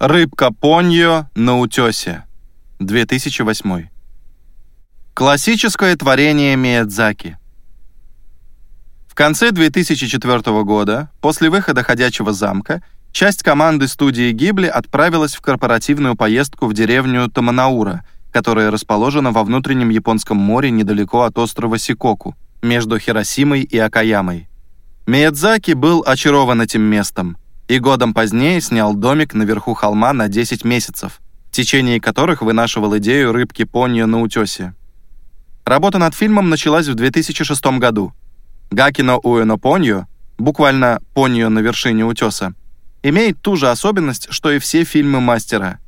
Рыбка Поньо на утесе. 2008. Классическое творение Миядзаки. В конце 2004 года, после выхода «Ходячего замка», часть команды студии Гибли отправилась в корпоративную поездку в деревню Таманаура, которая расположена во внутреннем Японском море недалеко от острова Сикоку, между Хиросимой и Акаямой. Миядзаки был очарован этим местом и годом позднее снял домик наверху холма на 10 месяцев, в течение которых вынашивал идею рыбки Поньо на утесе. Работа над фильмом началась в 2006 году. Гакино Уэно Поньо, буквально Поньо на вершине утеса, имеет ту же особенность, что и все фильмы мастера.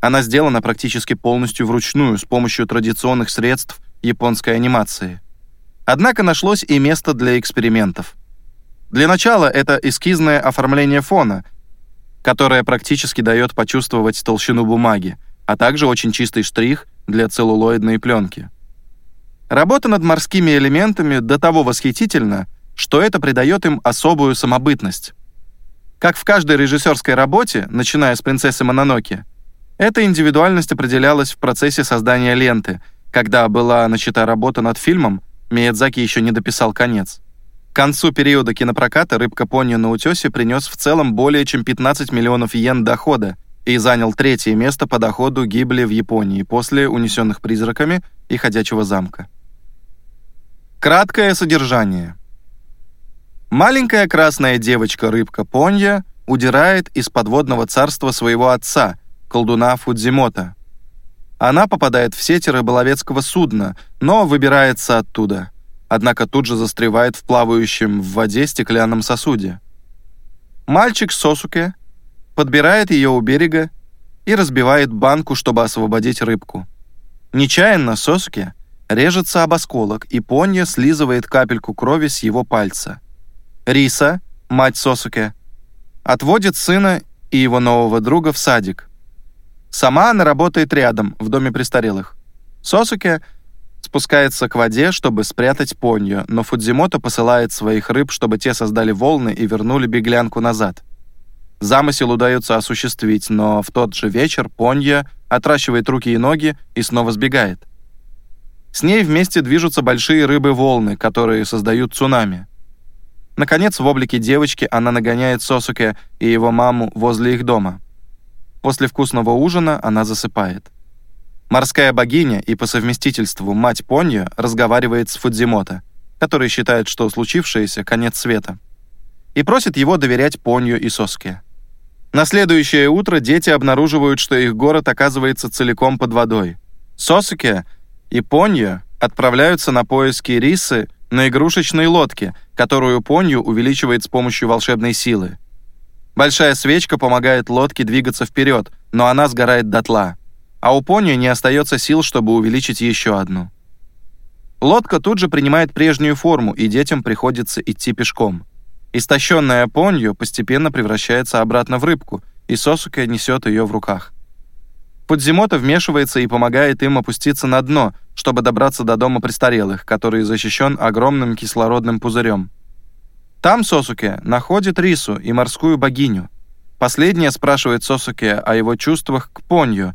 Она сделана практически полностью вручную с помощью традиционных средств японской анимации. Однако нашлось и место для экспериментов. Для начала это эскизное оформление фона, которое практически дает почувствовать толщину бумаги, а также очень чистый штрих для целлулоидной пленки. Работа над морскими элементами до того восхитительна, что это придает им особую самобытность. Как в каждой режиссерской работе, начиная с «Принцессы Мононоке», эта индивидуальность определялась в процессе создания ленты, когда была начата работа над фильмом, Миядзаки еще не дописал конец. К концу периода кинопроката «Рыбка Поньо на утесе» принес в целом более чем 15 миллионов йен дохода и занял третье место по доходу Гибли в Японии после «Унесенных призраками» и «Ходячего замка». Краткое содержание. Маленькая красная девочка-рыбка Понья удирает из подводного царства своего отца, колдуна Фудзимота. Она попадает в сети рыболовецкого судна, но выбирается оттуда – однако тут же застревает в плавающем в воде стеклянном сосуде. Мальчик Сосуке подбирает ее у берега и разбивает банку, чтобы освободить рыбку. Нечаянно Сосуке режется об осколок, и Понья слизывает капельку крови с его пальца. Риса, мать Сосуке, отводит сына и его нового друга в садик. Сама она работает рядом, в доме престарелых. Сосуке спускается к воде, чтобы спрятать Понью, но Фудзимото посылает своих рыб, чтобы те создали волны и вернули беглянку назад. Замысел удается осуществить, но в тот же вечер Понья отращивает руки и ноги и снова сбегает. С ней вместе движутся большие рыбы-волны, которые создают цунами. Наконец, в облике девочки она нагоняет Сосуке и его маму возле их дома. После вкусного ужина она засыпает. Морская богиня и по совместительству мать Поньо разговаривает с Фудзимото, который считает, что случившееся — конец света, и просит его доверять Поньо и Соске. На следующее утро дети обнаруживают, что их город оказывается целиком под водой. Сосуке и Поньо отправляются на поиски рисы на игрушечной лодке, которую Понью увеличивает с помощью волшебной силы. Большая свечка помогает лодке двигаться вперед, но она сгорает дотла а у пони не остается сил, чтобы увеличить еще одну. Лодка тут же принимает прежнюю форму, и детям приходится идти пешком. Истощенная понью постепенно превращается обратно в рыбку, и Сосуке несет ее в руках. Подзимото вмешивается и помогает им опуститься на дно, чтобы добраться до дома престарелых, который защищен огромным кислородным пузырем. Там Сосуке находит Рису и морскую богиню. Последняя спрашивает Сосуке о его чувствах к Понью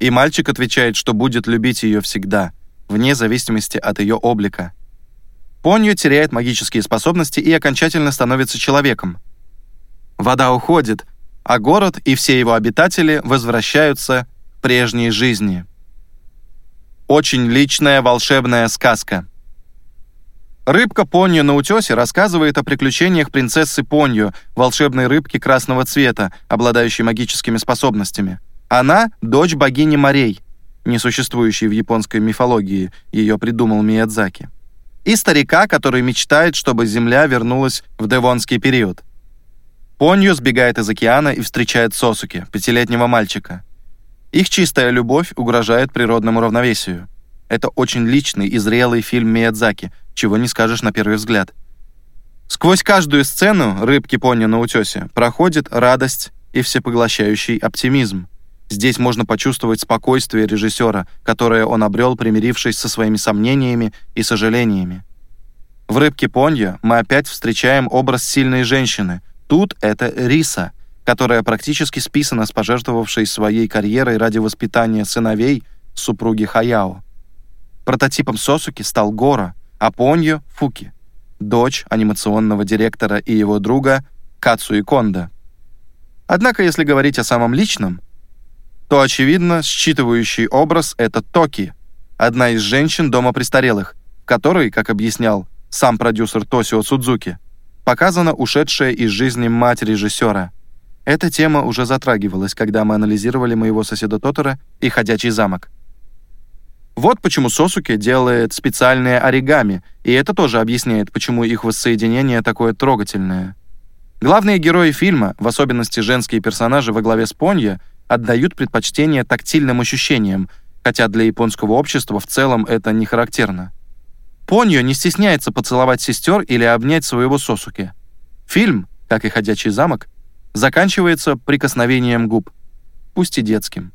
и мальчик отвечает, что будет любить ее всегда, вне зависимости от ее облика. Понью теряет магические способности и окончательно становится человеком. Вода уходит, а город и все его обитатели возвращаются к прежней жизни. Очень личная волшебная сказка. Рыбка Понью на утесе рассказывает о приключениях принцессы Понью, волшебной рыбки красного цвета, обладающей магическими способностями. Она — дочь богини морей, несуществующей в японской мифологии, ее придумал Миядзаки. И старика, который мечтает, чтобы Земля вернулась в девонский период. Понью сбегает из океана и встречает Сосуки, пятилетнего мальчика. Их чистая любовь угрожает природному равновесию. Это очень личный и зрелый фильм Миядзаки, чего не скажешь на первый взгляд. Сквозь каждую сцену рыбки Понью на утесе проходит радость и всепоглощающий оптимизм. Здесь можно почувствовать спокойствие режиссера, которое он обрел, примирившись со своими сомнениями и сожалениями. В «Рыбке Понья» мы опять встречаем образ сильной женщины. Тут это Риса, которая практически списана с пожертвовавшей своей карьерой ради воспитания сыновей супруги Хаяо. Прототипом Сосуки стал Гора, а Поньо — Фуки, дочь анимационного директора и его друга Кацуи Кондо. Однако, если говорить о самом личном, то, очевидно, считывающий образ — это Токи, одна из женщин дома престарелых, которой, как объяснял сам продюсер Тосио Судзуки, показана ушедшая из жизни мать режиссера. Эта тема уже затрагивалась, когда мы анализировали моего соседа Тотора и «Ходячий замок». Вот почему Сосуке делает специальные оригами, и это тоже объясняет, почему их воссоединение такое трогательное. Главные герои фильма, в особенности женские персонажи во главе с Понья, отдают предпочтение тактильным ощущениям, хотя для японского общества в целом это не характерно. Поньо не стесняется поцеловать сестер или обнять своего Сосуке. Фильм, как и «Ходячий замок», заканчивается прикосновением губ, пусть и детским.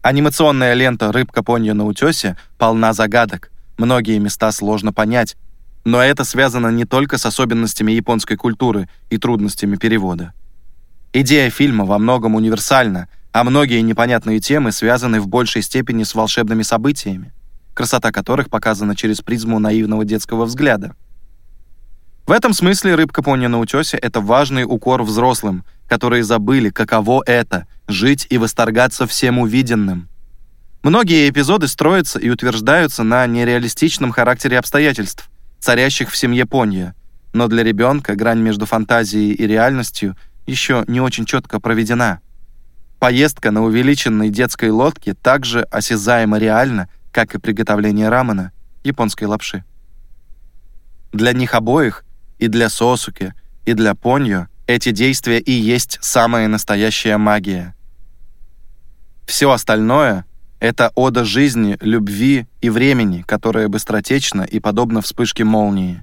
Анимационная лента «Рыбка Поньо на утесе» полна загадок, многие места сложно понять, но это связано не только с особенностями японской культуры и трудностями перевода. Идея фильма во многом универсальна, а многие непонятные темы связаны в большей степени с волшебными событиями красота которых показана через призму наивного детского взгляда. В этом смысле «Рыбка пони на утесе» — это важный укор взрослым, которые забыли, каково это — жить и восторгаться всем увиденным. Многие эпизоды строятся и утверждаются на нереалистичном характере обстоятельств, царящих в семье Понья, но для ребенка грань между фантазией и реальностью еще не очень четко проведена. Поездка на увеличенной детской лодке также осязаемо реальна, как и приготовление рамена, японской лапши. Для них обоих, и для Сосуки, и для Поньо, эти действия и есть самая настоящая магия. Все остальное — это ода жизни, любви и времени, которая быстротечна и подобна вспышке молнии.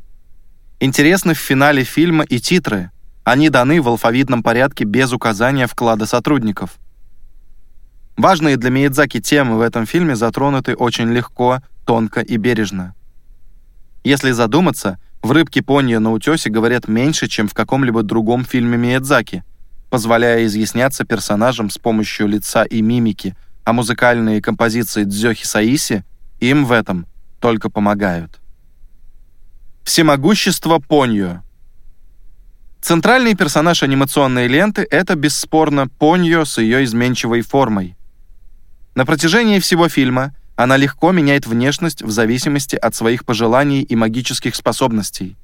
Интересны в финале фильма и титры. Они даны в алфавитном порядке без указания вклада сотрудников. Важные для Миядзаки темы в этом фильме затронуты очень легко, тонко и бережно. Если задуматься, в «Рыбке Понья на утесе» говорят меньше, чем в каком-либо другом фильме Миядзаки, позволяя изъясняться персонажам с помощью лица и мимики, а музыкальные композиции Дзёхи Саиси им в этом только помогают. Всемогущество Поньо Центральный персонаж анимационной ленты — это, бесспорно, Поньо с ее изменчивой формой. На протяжении всего фильма она легко меняет внешность в зависимости от своих пожеланий и магических способностей.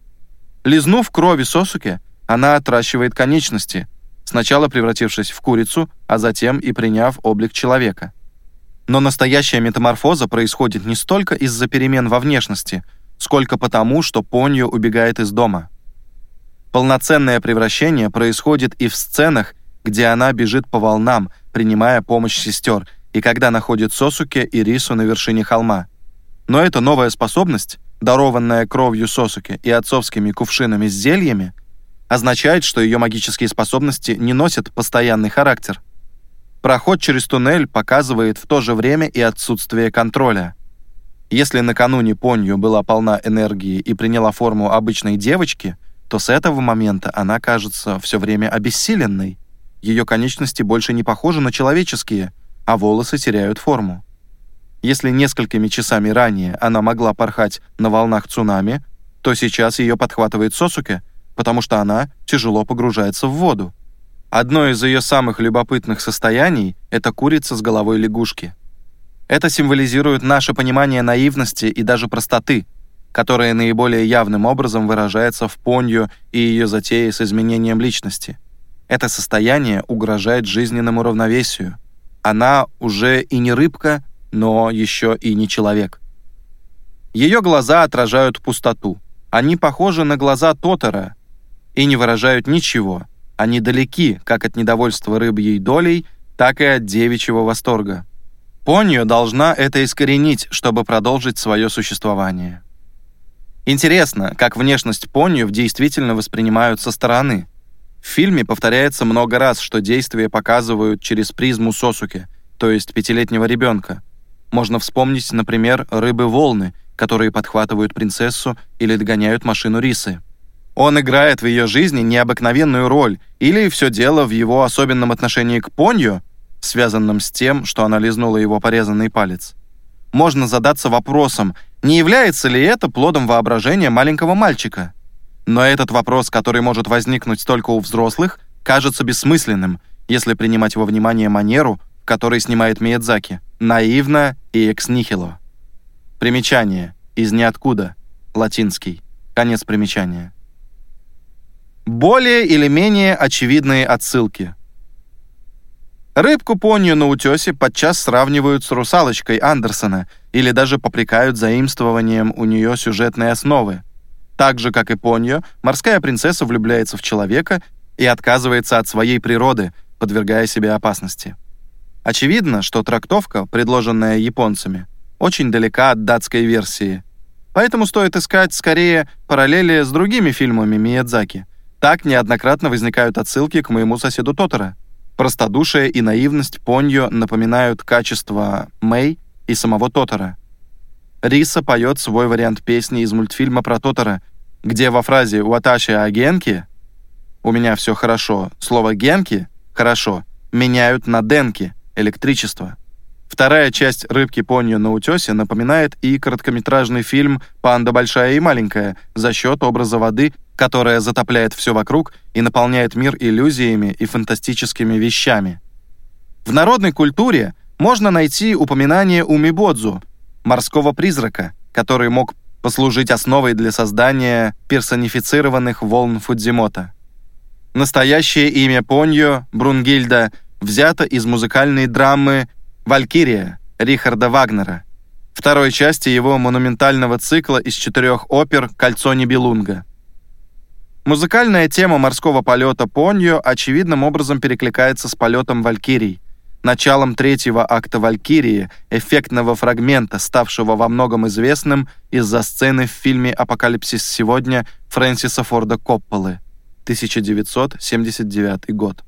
Лизнув крови Сосуке, она отращивает конечности, сначала превратившись в курицу, а затем и приняв облик человека. Но настоящая метаморфоза происходит не столько из-за перемен во внешности, сколько потому, что Поньо убегает из дома. Полноценное превращение происходит и в сценах, где она бежит по волнам, принимая помощь сестер – и когда находит Сосуке и Рису на вершине холма. Но эта новая способность, дарованная кровью Сосуке и отцовскими кувшинами с зельями, означает, что ее магические способности не носят постоянный характер. Проход через туннель показывает в то же время и отсутствие контроля. Если накануне Понью была полна энергии и приняла форму обычной девочки, то с этого момента она кажется все время обессиленной. Ее конечности больше не похожи на человеческие, а волосы теряют форму. Если несколькими часами ранее она могла порхать на волнах цунами, то сейчас ее подхватывает Сосуке, потому что она тяжело погружается в воду. Одно из ее самых любопытных состояний — это курица с головой лягушки. Это символизирует наше понимание наивности и даже простоты, которая наиболее явным образом выражается в Понью и ее затее с изменением личности. Это состояние угрожает жизненному равновесию — она уже и не рыбка, но еще и не человек. Ее глаза отражают пустоту. Они похожи на глаза Тотора и не выражают ничего. Они далеки как от недовольства рыбьей долей, так и от девичьего восторга. Поньо должна это искоренить, чтобы продолжить свое существование. Интересно, как внешность Поньо действительно воспринимают со стороны – в фильме повторяется много раз, что действия показывают через призму Сосуки, то есть пятилетнего ребенка. Можно вспомнить, например, рыбы-волны, которые подхватывают принцессу или догоняют машину рисы. Он играет в ее жизни необыкновенную роль, или все дело в его особенном отношении к Понью, связанном с тем, что она лизнула его порезанный палец. Можно задаться вопросом, не является ли это плодом воображения маленького мальчика? Но этот вопрос, который может возникнуть только у взрослых, кажется бессмысленным, если принимать во внимание манеру, в которой снимает Миядзаки, наивно и экс-нихило. Примечание. Из ниоткуда. Латинский. Конец примечания. Более или менее очевидные отсылки. Рыбку-понью на утесе подчас сравнивают с русалочкой Андерсона или даже попрекают заимствованием у нее сюжетной основы. Так же, как и понью, морская принцесса влюбляется в человека и отказывается от своей природы, подвергая себе опасности. Очевидно, что трактовка, предложенная японцами, очень далека от датской версии. Поэтому стоит искать скорее параллели с другими фильмами Миядзаки. Так неоднократно возникают отсылки к моему соседу Тотора. Простодушие и наивность Поньо напоминают качество Мэй и самого Тотора. Риса поет свой вариант песни из мультфильма про Тотора, где во фразе «Уаташи агенки» «У меня все хорошо» слово «генки» — «хорошо» меняют на «денки» — «электричество». Вторая часть «Рыбки Поньо на утесе» напоминает и короткометражный фильм «Панда большая и маленькая» за счет образа воды которая затопляет все вокруг и наполняет мир иллюзиями и фантастическими вещами. В народной культуре можно найти упоминание Умибодзу, морского призрака, который мог послужить основой для создания персонифицированных волн Фудзимота. Настоящее имя Поньо, Брунгильда, взято из музыкальной драмы «Валькирия» Рихарда Вагнера, второй части его монументального цикла из четырех опер «Кольцо Нибелунга». Музыкальная тема морского полета Поньо очевидным образом перекликается с полетом Валькирий, началом третьего акта Валькирии, эффектного фрагмента, ставшего во многом известным из-за сцены в фильме «Апокалипсис сегодня» Фрэнсиса Форда Копполы, 1979 год.